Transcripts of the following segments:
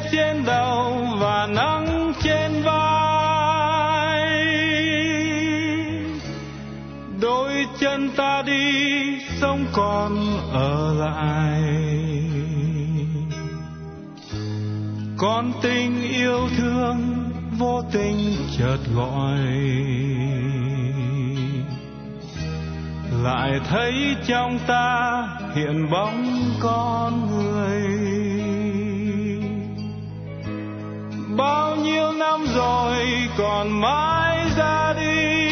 che trên đầu và nắng trên vai. Đôi chân ta đi, sống còn ở lại. Con tình yêu thương vô tình chợt gọi. Lại thấy trong ta hiện bóng con năm rồi còn mãi ra đi.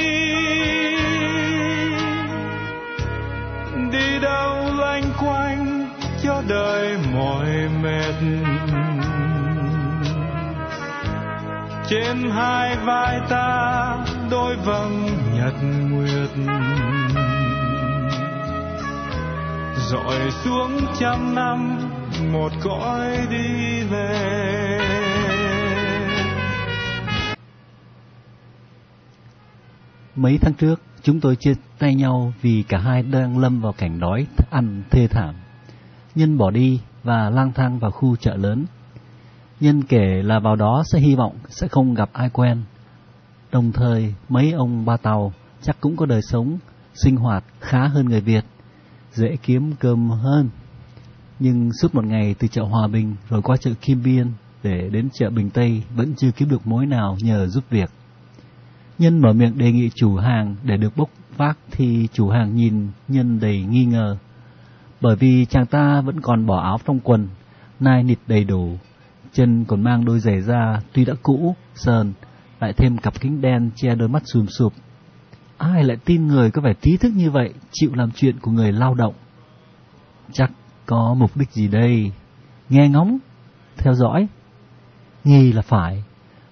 Đi đâu loanh quanh cho đời mỏi mệt. Trên hai vai ta đôi vầng nhật nguyệt. Dọi xuống trăm năm, một cõi đi về. Mấy tháng trước, chúng tôi chia tay nhau vì cả hai đang lâm vào cảnh đói ăn thê thảm. Nhân bỏ đi và lang thang vào khu chợ lớn. Nhân kể là vào đó sẽ hy vọng sẽ không gặp ai quen. Đồng thời, mấy ông ba tàu chắc cũng có đời sống, sinh hoạt khá hơn người Việt, dễ kiếm cơm hơn. Nhưng suốt một ngày từ chợ Hòa Bình rồi qua chợ Kim Biên để đến chợ Bình Tây vẫn chưa kiếm được mối nào nhờ giúp việc. Nhân mở miệng đề nghị chủ hàng để được bốc vác thì chủ hàng nhìn Nhân đầy nghi ngờ. Bởi vì chàng ta vẫn còn bỏ áo trong quần, nai nịt đầy đủ, chân còn mang đôi giày da tuy đã cũ, sờn, lại thêm cặp kính đen che đôi mắt sùm sụp. Ai lại tin người có vẻ trí thức như vậy chịu làm chuyện của người lao động? Chắc có mục đích gì đây? Nghe ngóng, theo dõi. Nghi là phải,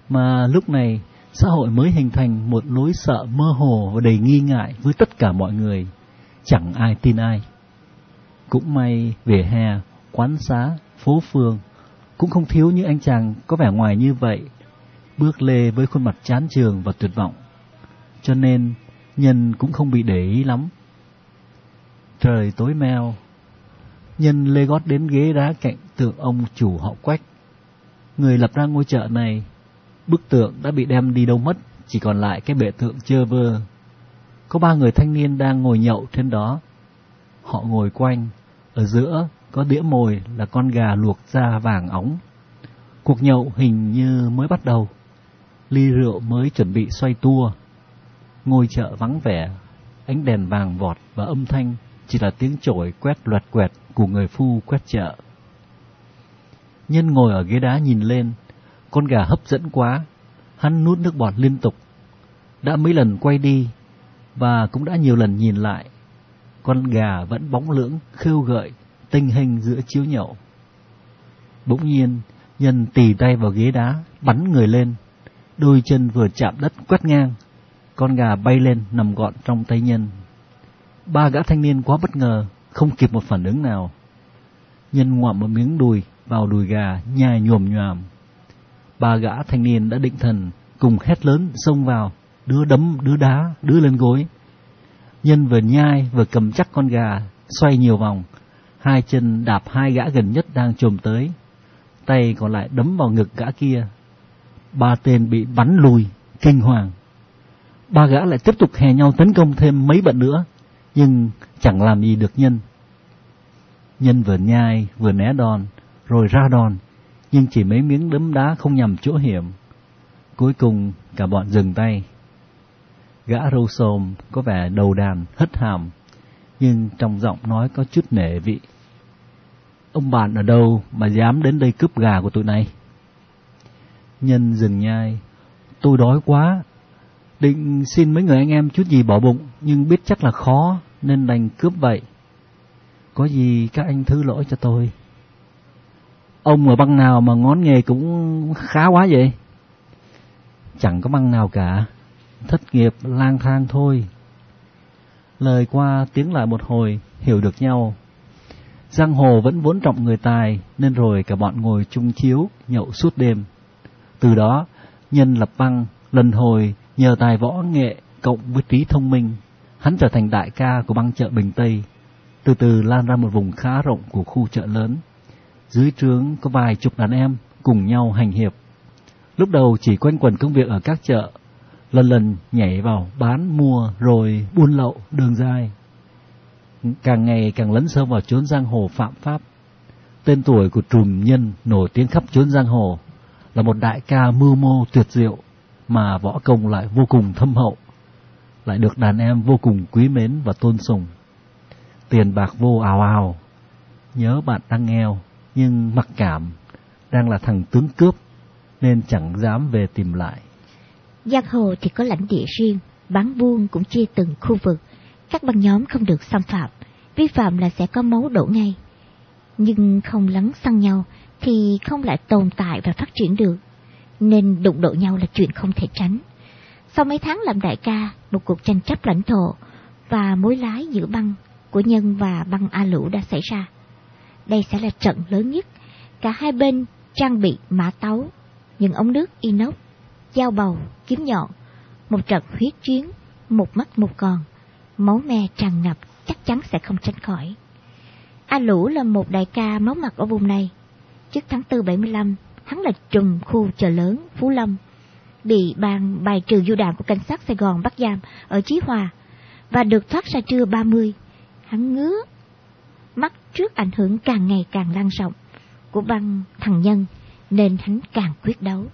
mà lúc này xã hội mới hình thành một nỗi sợ mơ hồ và đầy nghi ngại với tất cả mọi người, chẳng ai tin ai. Cũng may về hè, quán xá, phố phường cũng không thiếu những anh chàng có vẻ ngoài như vậy, bước lê với khuôn mặt chán trường và tuyệt vọng. Cho nên Nhân cũng không bị để ý lắm. Trời tối meo, Nhân lê gót đến ghế đá cạnh tượng ông chủ họ quách. Người lập ra ngôi chợ này Bức tượng đã bị đem đi đâu mất, chỉ còn lại cái bệ tượng chơ vơ. Có ba người thanh niên đang ngồi nhậu trên đó. Họ ngồi quanh, ở giữa có đĩa mồi là con gà luộc da vàng óng. Cuộc nhậu hình như mới bắt đầu. Ly rượu mới chuẩn bị xoay tua. Ngôi chợ vắng vẻ, ánh đèn vàng vọt và âm thanh chỉ là tiếng chổi quét loạt quẹt của người phu quét chợ. Nhân ngồi ở ghế đá nhìn lên, con gà hấp dẫn quá, hắn nuốt nước bọt liên tục. Đã mấy lần quay đi, và cũng đã nhiều lần nhìn lại. Con gà vẫn bóng lưỡng, khêu gợi, tinh hình giữa chiếu nhậu. Bỗng nhiên, nhân tì tay vào ghế đá, bắn người lên. Đôi chân vừa chạm đất quét ngang. Con gà bay lên nằm gọn trong tay nhân. Ba gã thanh niên quá bất ngờ, không kịp một phản ứng nào. Nhân ngoạm một miếng đùi vào đùi gà, nhai nhuồm nhoàm ba gã thanh niên đã định thần cùng hét lớn xông vào đứa đấm đứa đá đứa lên gối. Nhân vừa nhai vừa cầm chắc con gà, xoay nhiều vòng. Hai chân đạp hai gã gần nhất đang chồm tới. Tay còn lại đấm vào ngực gã kia. Ba tên bị bắn lùi, kinh hoàng. Ba gã lại tiếp tục hè nhau tấn công thêm mấy bận nữa, nhưng chẳng làm gì được nhân. Nhân vừa nhai vừa né đòn, rồi ra đòn nhưng chỉ mấy miếng đấm đá không nhằm chỗ hiểm. Cuối cùng cả bọn dừng tay. Gã râu xồm có vẻ đầu đàn, hất hàm, nhưng trong giọng nói có chút nể vị. Ông bạn ở đâu mà dám đến đây cướp gà của tụi này? Nhân dừng nhai. Tôi đói quá. Định xin mấy người anh em chút gì bỏ bụng, nhưng biết chắc là khó, nên đành cướp vậy. Có gì các anh thứ lỗi cho tôi ông ở băng nào mà ngón nghề cũng khá quá vậy? Chẳng có băng nào cả. Thất nghiệp lang thang thôi. Lời qua tiếng lại một hồi, hiểu được nhau. Giang hồ vẫn vốn trọng người tài, nên rồi cả bọn ngồi chung chiếu, nhậu suốt đêm. Từ đó, nhân lập băng, lần hồi nhờ tài võ nghệ cộng với trí thông minh, hắn trở thành đại ca của băng chợ bình tây. Từ từ lan ra một vùng khá rộng của khu chợ lớn dưới trướng có vài chục đàn em cùng nhau hành hiệp. Lúc đầu chỉ quanh quẩn công việc ở các chợ, lần lần nhảy vào bán mua rồi buôn lậu đường dài. Càng ngày càng lấn sâu vào chốn giang hồ phạm pháp. Tên tuổi của trùm nhân nổi tiếng khắp chốn giang hồ là một đại ca mưu mô tuyệt diệu mà võ công lại vô cùng thâm hậu, lại được đàn em vô cùng quý mến và tôn sùng. Tiền bạc vô ào ào, nhớ bạn đang nghèo nhưng mặc cảm đang là thằng tướng cướp nên chẳng dám về tìm lại. Giang hồ thì có lãnh địa riêng, bán buôn cũng chia từng khu vực, các băng nhóm không được xâm phạm, vi phạm là sẽ có máu đổ ngay. Nhưng không lắng xăng nhau thì không lại tồn tại và phát triển được, nên đụng độ nhau là chuyện không thể tránh. Sau mấy tháng làm đại ca, một cuộc tranh chấp lãnh thổ và mối lái giữa băng của Nhân và băng A Lũ đã xảy ra. Đây sẽ là trận lớn nhất, cả hai bên trang bị mã tấu, những ống nước inox, dao bầu, kiếm nhọn, một trận huyết chiến, một mắt một con, máu me tràn ngập chắc chắn sẽ không tránh khỏi. A Lũ là một đại ca máu mặt ở vùng này. Trước tháng 4 75, hắn là trùm khu chợ lớn Phú Lâm, bị ban bài trừ du đạn của cảnh sát Sài Gòn bắt giam ở Chí Hòa và được thoát ra trưa 30. Hắn ngứa trước ảnh hưởng càng ngày càng lan rộng của băng thằng Nhân nên hắn càng quyết đấu.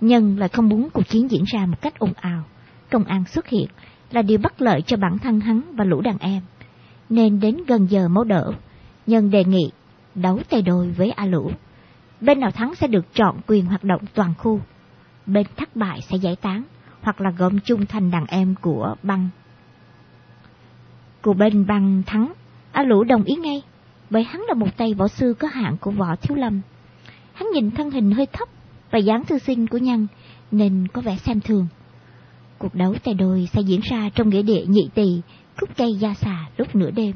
Nhân lại không muốn cuộc chiến diễn ra một cách ồn ào. Công an xuất hiện là điều bất lợi cho bản thân hắn và lũ đàn em. Nên đến gần giờ máu đỡ, Nhân đề nghị đấu tay đôi với A Lũ. Bên nào thắng sẽ được chọn quyền hoạt động toàn khu. Bên thất bại sẽ giải tán hoặc là gom chung thành đàn em của băng. Của bên băng thắng, A Lũ đồng ý ngay, bởi hắn là một tay võ sư có hạng của võ thiếu lâm. Hắn nhìn thân hình hơi thấp và dáng thư sinh của nhân nên có vẻ xem thường. Cuộc đấu tay đôi sẽ diễn ra trong nghĩa địa nhị tỳ, khúc cây gia xà lúc nửa đêm.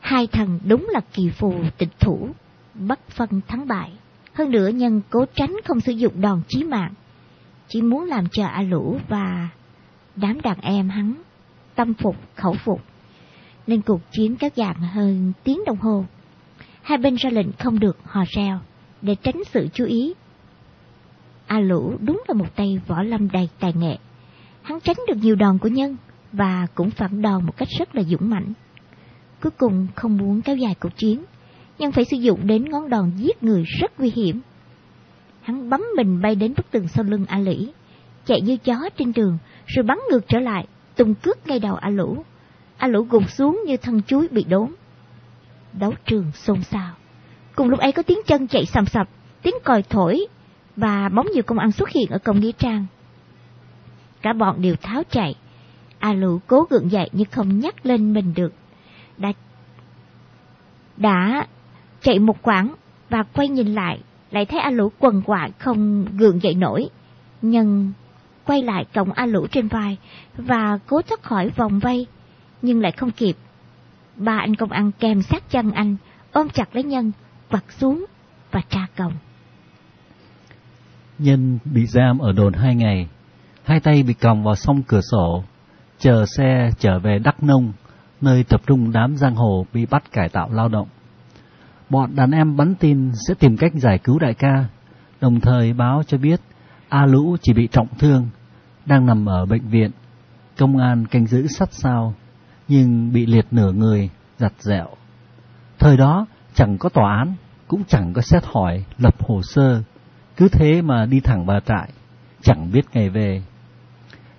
Hai thần đúng là kỳ phù tịch thủ, bất phân thắng bại. Hơn nữa nhân cố tránh không sử dụng đòn chí mạng, chỉ muốn làm chờ A Lũ và đám đàn em hắn tâm phục khẩu phục. Nên cuộc chiến kéo dài hơn tiếng đồng hồ. Hai bên ra lệnh không được hò reo để tránh sự chú ý. A Lũ đúng là một tay võ lâm đầy tài nghệ. Hắn tránh được nhiều đòn của nhân và cũng phản đòn một cách rất là dũng mãnh. Cuối cùng không muốn kéo dài cuộc chiến, nhưng phải sử dụng đến ngón đòn giết người rất nguy hiểm. Hắn bấm mình bay đến bức tường sau lưng A Lĩ, chạy như chó trên đường, rồi bắn ngược trở lại, tung cước ngay đầu A Lũ. A Lũ gục xuống như thân chuối bị đốn. Đấu trường xôn xao. Cùng lúc ấy có tiếng chân chạy sầm sập, tiếng còi thổi, và bóng nhiều công an xuất hiện ở cổng nghĩa trang. Cả bọn đều tháo chạy. A Lũ cố gượng dậy nhưng không nhắc lên mình được. Đã, đã chạy một quãng và quay nhìn lại, lại thấy A Lũ quần quạ không gượng dậy nổi. nhân quay lại cổng A Lũ trên vai và cố thoát khỏi vòng vây, nhưng lại không kịp. Ba anh công an kèm sát chân anh, ôm chặt lấy nhân, quặt xuống và tra cổng. Nhân bị giam ở đồn hai ngày, hai tay bị còng vào song cửa sổ, chờ xe trở về Đắk Nông, nơi tập trung đám giang hồ bị bắt cải tạo lao động. Bọn đàn em bắn tin sẽ tìm cách giải cứu đại ca, đồng thời báo cho biết A Lũ chỉ bị trọng thương, đang nằm ở bệnh viện, công an canh giữ sắt sao, nhưng bị liệt nửa người, giặt dẹo. Thời đó chẳng có tòa án, cũng chẳng có xét hỏi, lập hồ sơ, cứ thế mà đi thẳng vào trại, chẳng biết ngày về.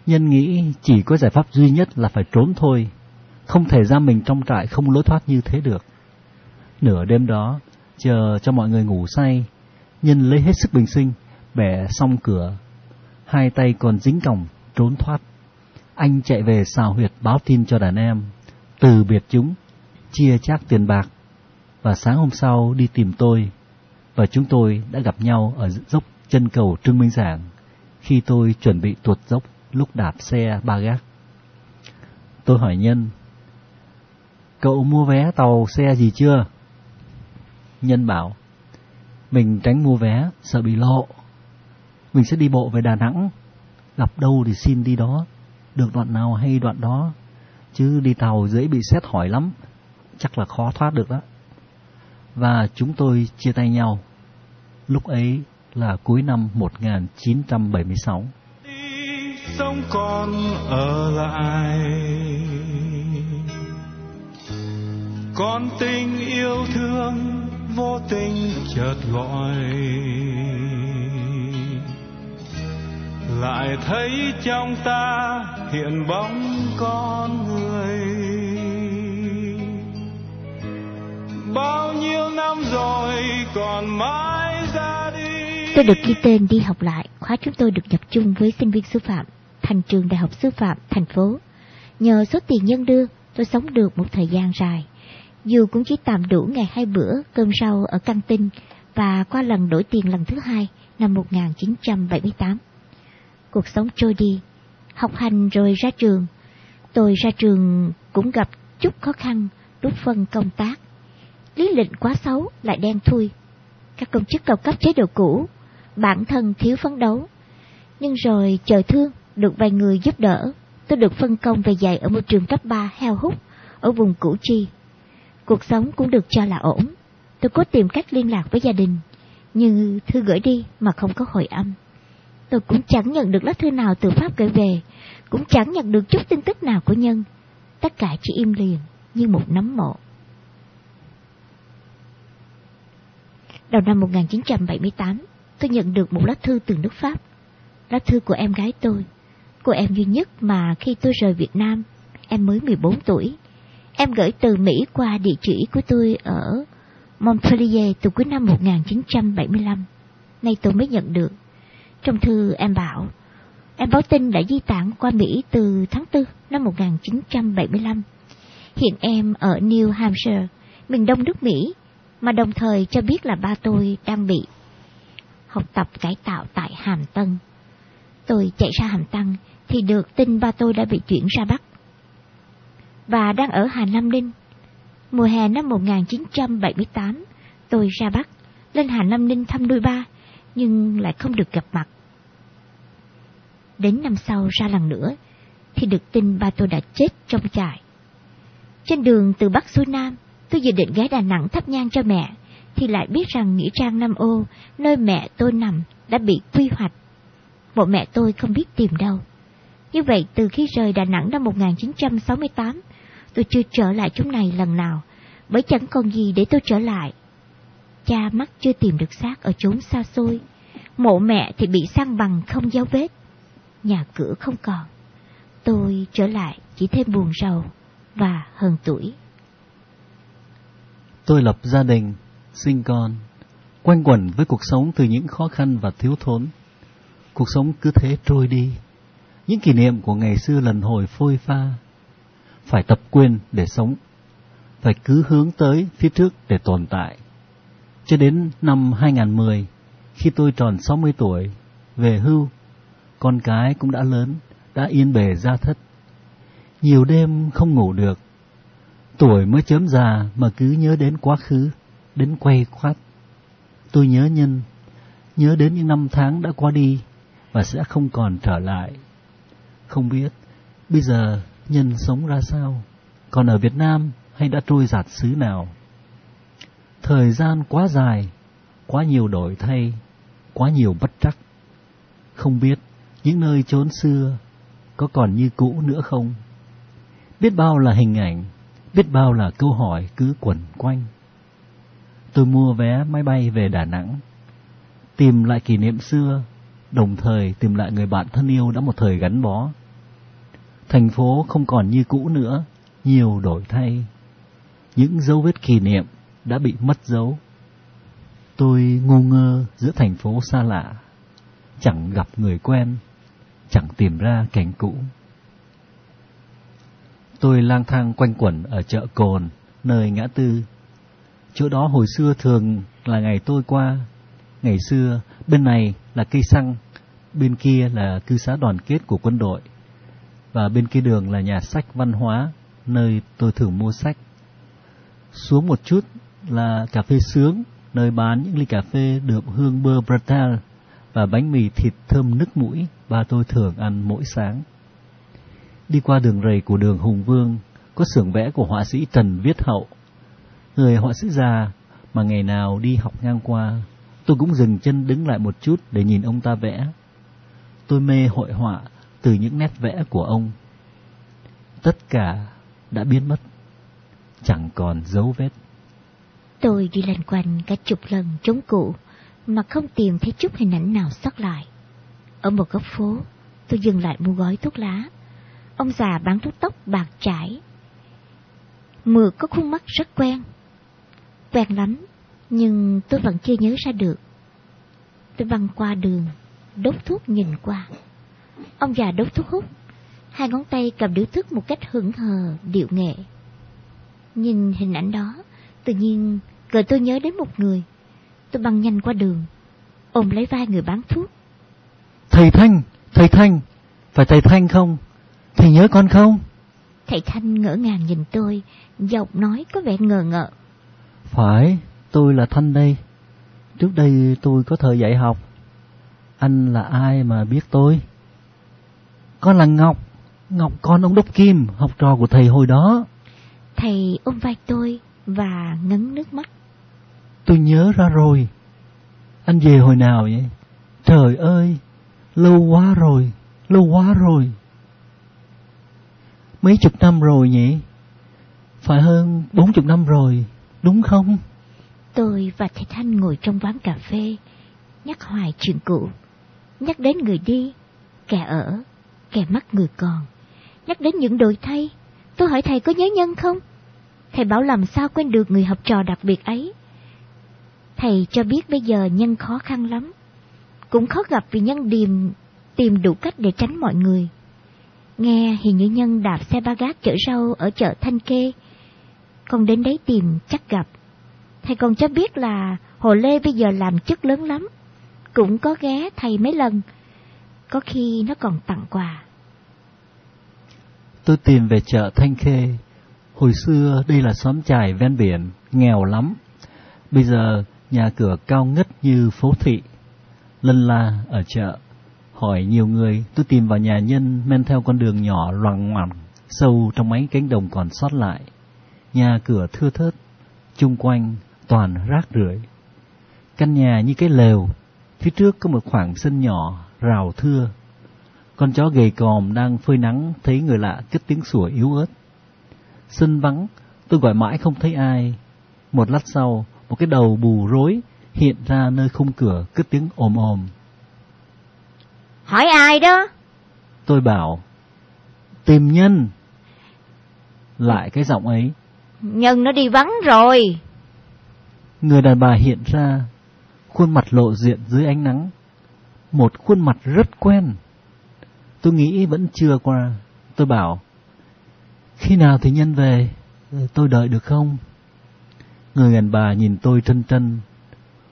Nhân nghĩ chỉ có giải pháp duy nhất là phải trốn thôi, không thể ra mình trong trại không lối thoát như thế được. Nửa đêm đó, chờ cho mọi người ngủ say, Nhân lấy hết sức bình sinh, bẻ xong cửa, hai tay còn dính còng, trốn thoát. Anh chạy về xào huyệt báo tin cho đàn em, từ biệt chúng, chia chác tiền bạc, và sáng hôm sau đi tìm tôi, và chúng tôi đã gặp nhau ở dốc chân cầu Trương Minh Giảng, khi tôi chuẩn bị tuột dốc lúc đạp xe ba gác. Tôi hỏi Nhân, cậu mua vé tàu xe gì chưa? Nhân bảo, mình tránh mua vé, sợ bị lộ. Mình sẽ đi bộ về Đà Nẵng, gặp đâu thì xin đi đó, được đoạn nào hay đoạn đó. chứ đi tàu dễ bị xét hỏi lắm, chắc là khó thoát được đó. Và chúng tôi chia tay nhau. Lúc ấy là cuối năm 1976. Sống còn ở lại con tình yêu thương tinh chợt gọi lại thấy trong ta hiện bóng con người bao nhiêu năm rồi còn mãi ra đi Tôi được ghi tên đi học lại, khóa chúng tôi được nhập chung với sinh viên sư phạm, thành trường Đại học Sư phạm thành phố. Nhờ số tiền nhân đưa, tôi sống được một thời gian dài. Dù cũng chỉ tạm đủ ngày hai bữa cơm rau ở căng tin và qua lần đổi tiền lần thứ hai năm 1978. Cuộc sống trôi đi, học hành rồi ra trường. Tôi ra trường cũng gặp chút khó khăn lúc phân công tác. Lý lịch quá xấu lại đen thui. Các công chức cao cấp chế độ cũ, bản thân thiếu phấn đấu. Nhưng rồi trời thương, được vài người giúp đỡ, tôi được phân công về dạy ở một trường cấp 3 heo hút ở vùng Củ Chi. Cuộc sống cũng được cho là ổn. Tôi cố tìm cách liên lạc với gia đình, nhưng thư gửi đi mà không có hồi âm. Tôi cũng chẳng nhận được lá thư nào từ Pháp gửi về, cũng chẳng nhận được chút tin tức nào của Nhân. Tất cả chỉ im liền như một nấm mộ. Đầu năm 1978, tôi nhận được một lá thư từ nước Pháp. Lá thư của em gái tôi, cô em duy nhất mà khi tôi rời Việt Nam, em mới 14 tuổi. Em gửi từ Mỹ qua địa chỉ của tôi ở Montpellier từ cuối năm 1975. Nay tôi mới nhận được. Trong thư em bảo, em báo tin đã di tản qua Mỹ từ tháng 4 năm 1975. Hiện em ở New Hampshire, miền đông nước Mỹ, mà đồng thời cho biết là ba tôi đang bị học tập cải tạo tại Hàm Tân. Tôi chạy ra Hàm Tân thì được tin ba tôi đã bị chuyển ra Bắc và đang ở Hà Nam Ninh. Mùa hè năm 1978, tôi ra Bắc, lên Hà Nam Ninh thăm đôi ba, nhưng lại không được gặp mặt. Đến năm sau ra lần nữa, thì được tin ba tôi đã chết trong trại. Trên đường từ Bắc xuôi Nam, tôi dự định ghé Đà Nẵng thắp nhang cho mẹ, thì lại biết rằng Nghĩa Trang Nam Ô, nơi mẹ tôi nằm, đã bị quy hoạch. Bộ mẹ tôi không biết tìm đâu. Như vậy, từ khi rời Đà Nẵng năm 1968, tôi chưa trở lại chỗ này lần nào, bởi chẳng còn gì để tôi trở lại. Cha mắt chưa tìm được xác ở chốn xa xôi, mộ mẹ thì bị sang bằng không dấu vết, nhà cửa không còn. Tôi trở lại chỉ thêm buồn rầu và hờn tuổi. Tôi lập gia đình, sinh con, quanh quẩn với cuộc sống từ những khó khăn và thiếu thốn. Cuộc sống cứ thế trôi đi. Những kỷ niệm của ngày xưa lần hồi phôi pha. Phải tập quên để sống. Phải cứ hướng tới phía trước để tồn tại. Cho đến năm 2010, khi tôi tròn 60 tuổi, về hưu, con cái cũng đã lớn, đã yên bề ra thất. Nhiều đêm không ngủ được, tuổi mới chớm già mà cứ nhớ đến quá khứ, đến quay khoát. Tôi nhớ nhân, nhớ đến những năm tháng đã qua đi và sẽ không còn trở lại. Không biết bây giờ nhân sống ra sao, còn ở Việt Nam hay đã trôi giạt xứ nào. Thời gian quá dài, quá nhiều đổi thay, quá nhiều bất trắc. Không biết những nơi chốn xưa có còn như cũ nữa không? Biết bao là hình ảnh, biết bao là câu hỏi cứ quẩn quanh. Tôi mua vé máy bay về Đà Nẵng, tìm lại kỷ niệm xưa, đồng thời tìm lại người bạn thân yêu đã một thời gắn bó. Thành phố không còn như cũ nữa, nhiều đổi thay. Những dấu vết kỷ niệm đã bị mất dấu. Tôi ngu ngơ giữa thành phố xa lạ, chẳng gặp người quen, chẳng tìm ra cảnh cũ. Tôi lang thang quanh quẩn ở chợ Cồn, nơi ngã tư. Chỗ đó hồi xưa thường là ngày tôi qua. Ngày xưa, bên này là cây xăng, bên kia là cư xá đoàn kết của quân đội. Và bên kia đường là nhà sách văn hóa, nơi tôi thường mua sách. Xuống một chút là cà phê sướng, nơi bán những ly cà phê được hương bơ Bratal và bánh mì thịt thơm nức mũi ba tôi thường ăn mỗi sáng. Đi qua đường rầy của đường Hùng Vương, có xưởng vẽ của họa sĩ Trần Viết Hậu. Người họa sĩ già mà ngày nào đi học ngang qua, tôi cũng dừng chân đứng lại một chút để nhìn ông ta vẽ. Tôi mê hội họa từ những nét vẽ của ông. Tất cả đã biến mất, chẳng còn dấu vết. Tôi đi lanh quanh cả chục lần chống cụ mà không tìm thấy chút hình ảnh nào sót lại. Ở một góc phố, tôi dừng lại mua gói thuốc lá. Ông già bán thuốc tóc bạc trải. Mượt có khuôn mắt rất quen. Quen lắm, nhưng tôi vẫn chưa nhớ ra được. Tôi băng qua đường, đốt thuốc nhìn qua. Ông già đốt thuốc hút, hai ngón tay cầm điếu thuốc một cách hững hờ, điệu nghệ. Nhìn hình ảnh đó, tự nhiên cờ tôi nhớ đến một người. Tôi băng nhanh qua đường, ôm lấy vai người bán thuốc. Thầy Thanh, thầy Thanh, phải thầy Thanh không? Thầy nhớ con không? Thầy Thanh ngỡ ngàng nhìn tôi, giọng nói có vẻ ngờ ngợ. Phải, tôi là Thanh đây. Trước đây tôi có thời dạy học. Anh là ai mà biết tôi? Con là Ngọc, Ngọc con ông Đốc Kim, học trò của thầy hồi đó. Thầy ôm vai tôi và ngấn nước mắt. Tôi nhớ ra rồi. Anh về hồi nào vậy? Trời ơi, lâu quá rồi, lâu quá rồi. Mấy chục năm rồi nhỉ? Phải hơn bốn chục năm rồi, đúng không? Tôi và thầy Thanh ngồi trong quán cà phê, nhắc hoài chuyện cũ, nhắc đến người đi, kẻ ở, kẻ mắt người còn, nhắc đến những đổi thay. Tôi hỏi thầy có nhớ nhân không? Thầy bảo làm sao quên được người học trò đặc biệt ấy. Thầy cho biết bây giờ nhân khó khăn lắm, cũng khó gặp vì nhân điềm tìm đủ cách để tránh mọi người. Nghe hình như nhân đạp xe ba gác chở rau ở chợ Thanh Kê, con đến đấy tìm chắc gặp. Thầy còn cho biết là Hồ Lê bây giờ làm chức lớn lắm, cũng có ghé thầy mấy lần, có khi nó còn tặng quà. Tôi tìm về chợ Thanh Khê. Hồi xưa đây là xóm trài ven biển, nghèo lắm. Bây giờ nhà cửa cao ngất như phố thị. Lân la ở chợ. Hỏi nhiều người, tôi tìm vào nhà nhân men theo con đường nhỏ loằng ngoằng, sâu trong mấy cánh đồng còn sót lại. Nhà cửa thưa thớt, chung quanh toàn rác rưởi. Căn nhà như cái lều, phía trước có một khoảng sân nhỏ, rào thưa. Con chó gầy còm đang phơi nắng thấy người lạ cất tiếng sủa yếu ớt. Sân vắng, tôi gọi mãi không thấy ai. Một lát sau, một cái đầu bù rối hiện ra nơi khung cửa cất tiếng ồm ồm. Hỏi ai đó? Tôi bảo, tìm nhân. Lại cái giọng ấy. Nhân nó đi vắng rồi. Người đàn bà hiện ra, khuôn mặt lộ diện dưới ánh nắng. Một khuôn mặt rất quen. Tôi nghĩ vẫn chưa qua. Tôi bảo, khi nào thì nhân về, ừ, tôi đợi được không? Người đàn bà nhìn tôi chân chân,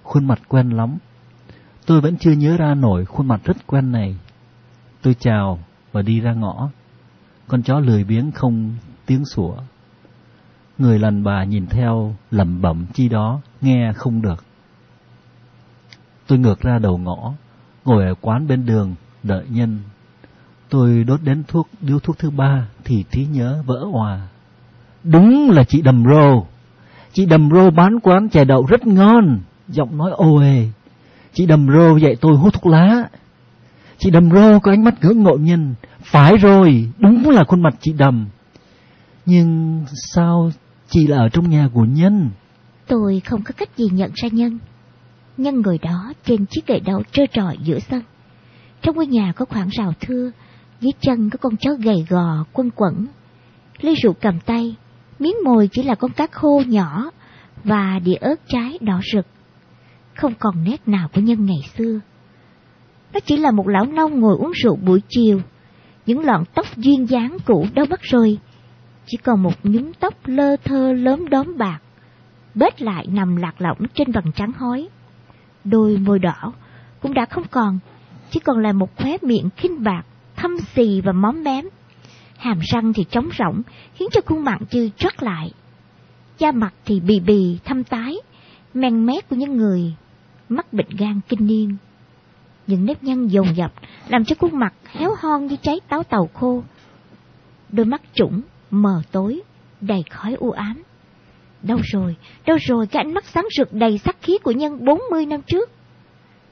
khuôn mặt quen lắm. Tôi vẫn chưa nhớ ra nổi khuôn mặt rất quen này. Tôi chào và đi ra ngõ. Con chó lười biếng không tiếng sủa. Người lần bà nhìn theo lẩm bẩm chi đó, nghe không được. Tôi ngược ra đầu ngõ, ngồi ở quán bên đường, đợi nhân. Tôi đốt đến thuốc điếu thuốc thứ ba thì trí nhớ vỡ hòa. Đúng là chị Đầm Rô. Chị Đầm Rô bán quán chè đậu rất ngon, giọng nói ô. Chị Đầm Rô dạy tôi hút thuốc lá. Chị Đầm Rô có ánh mắt ngưỡng ngộ nhân. Phải rồi, đúng là khuôn mặt chị Đầm. Nhưng sao chị là ở trong nhà của Nhân? Tôi không có cách gì nhận ra Nhân. Nhân người đó trên chiếc gậy đầu trơ trọi giữa sân. Trong ngôi nhà có khoảng rào thưa, dưới chân có con chó gầy gò quân quẩn. Ly rượu cầm tay, miếng mồi chỉ là con cá khô nhỏ và đĩa ớt trái đỏ rực. Không còn nét nào của Nhân ngày xưa. Nó chỉ là một lão nông ngồi uống rượu buổi chiều. Những lọn tóc duyên dáng cũ đâu mất rồi. Chỉ còn một nhúng tóc lơ thơ lớn đóm bạc. Bết lại nằm lạc lõng trên vầng trắng hói. Đôi môi đỏ cũng đã không còn, chỉ còn là một khóe miệng khinh bạc, thâm xì và móm mém. Hàm răng thì trống rỗng, khiến cho khuôn mặt chư trót lại. Da mặt thì bì bì, thâm tái, men mét của những người mắc bệnh gan kinh niên những nếp nhăn dồn dập làm cho khuôn mặt héo hon như trái táo tàu khô. đôi mắt trũng, mờ tối, đầy khói u ám. Đâu rồi, đâu rồi cái ánh mắt sáng rực đầy sắc khí của nhân 40 năm trước?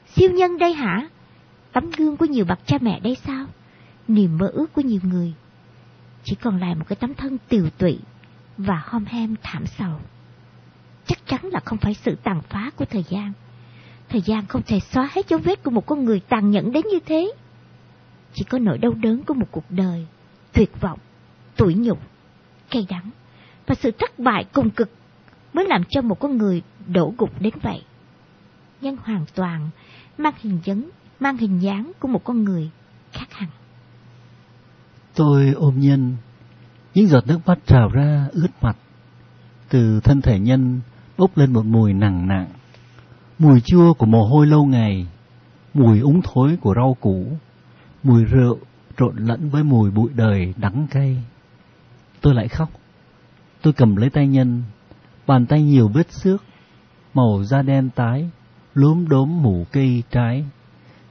Siêu nhân đây hả? Tấm gương của nhiều bậc cha mẹ đây sao? Niềm mơ ước của nhiều người. Chỉ còn lại một cái tấm thân tiều tụy và hom hem thảm sầu. Chắc chắn là không phải sự tàn phá của thời gian. Thời gian không thể xóa hết dấu vết của một con người tàn nhẫn đến như thế. Chỉ có nỗi đau đớn của một cuộc đời, tuyệt vọng, tủi nhục, cay đắng và sự thất bại cùng cực mới làm cho một con người đổ gục đến vậy. Nhân hoàn toàn mang hình dáng, mang hình dáng của một con người khác hẳn. Tôi ôm nhân, những giọt nước mắt trào ra ướt mặt. Từ thân thể nhân bốc lên một mùi nặng nặng, mùi chua của mồ hôi lâu ngày, mùi úng thối của rau củ, mùi rượu trộn lẫn với mùi bụi đời đắng cay. Tôi lại khóc. Tôi cầm lấy tay nhân, bàn tay nhiều vết xước, màu da đen tái, lốm đốm mủ cây trái.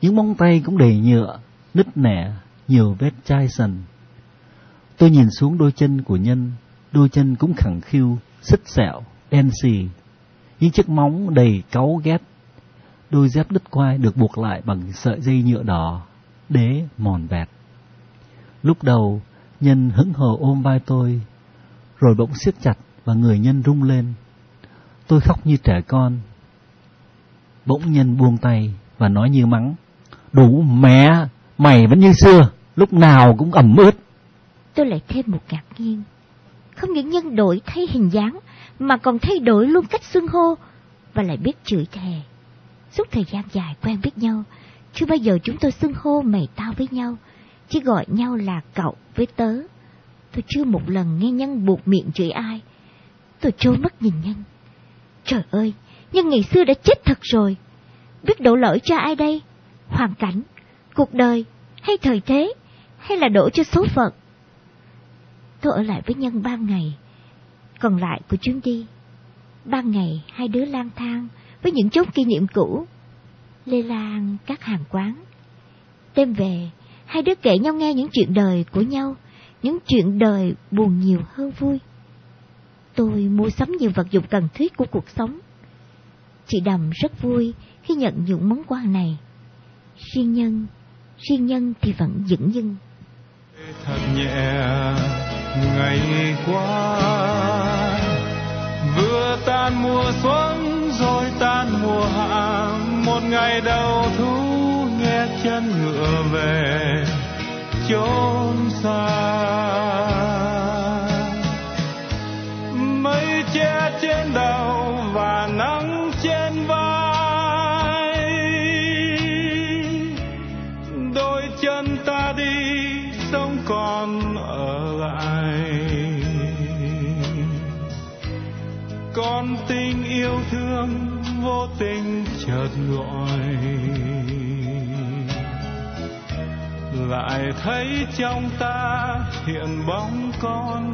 Những móng tay cũng đầy nhựa, nứt nẻ, nhiều vết chai sần. Tôi nhìn xuống đôi chân của nhân, đôi chân cũng khẳng khiu, xích sẹo, đen xì. Những chiếc móng đầy cáu ghét. Đôi dép đứt quai được buộc lại bằng sợi dây nhựa đỏ, đế mòn vẹt. Lúc đầu, nhân hững hờ ôm vai tôi, rồi bỗng siết chặt và người nhân rung lên. Tôi khóc như trẻ con. Bỗng nhân buông tay và nói như mắng. Đủ mẹ, mày vẫn như xưa, lúc nào cũng ẩm ướt. Tôi lại thêm một ngạc nhiên. Không những nhân đổi thay hình dáng, mà còn thay đổi luôn cách xưng hô, và lại biết chửi thề. Suốt thời gian dài quen biết nhau, chưa bao giờ chúng tôi xưng hô mày tao với nhau, chỉ gọi nhau là cậu với tớ. Tôi chưa một lần nghe nhân buộc miệng chửi ai. Tôi trố mắt nhìn nhân. Trời ơi, nhân ngày xưa đã chết thật rồi. Biết đổ lỗi cho ai đây? Hoàn cảnh, cuộc đời, hay thời thế, hay là đổ cho số phận? Tôi ở lại với nhân ba ngày, còn lại của chuyến đi. Ba ngày hai đứa lang thang với những chốt kỷ niệm cũ. Lê Lan các hàng quán. Đêm về, hai đứa kể nhau nghe những chuyện đời của nhau, những chuyện đời buồn nhiều hơn vui. Tôi mua sắm nhiều vật dụng cần thiết của cuộc sống. Chị Đầm rất vui khi nhận những món quà này. Riêng nhân, riêng nhân thì vẫn dững dưng. Thật nhẹ ngày qua vừa tan mùa xuân rồi tan mùa hạ một ngày đầu thu nghe chân ngựa về chốn xa vô tình chợt gọi. Lại thấy trong ta hiện bóng con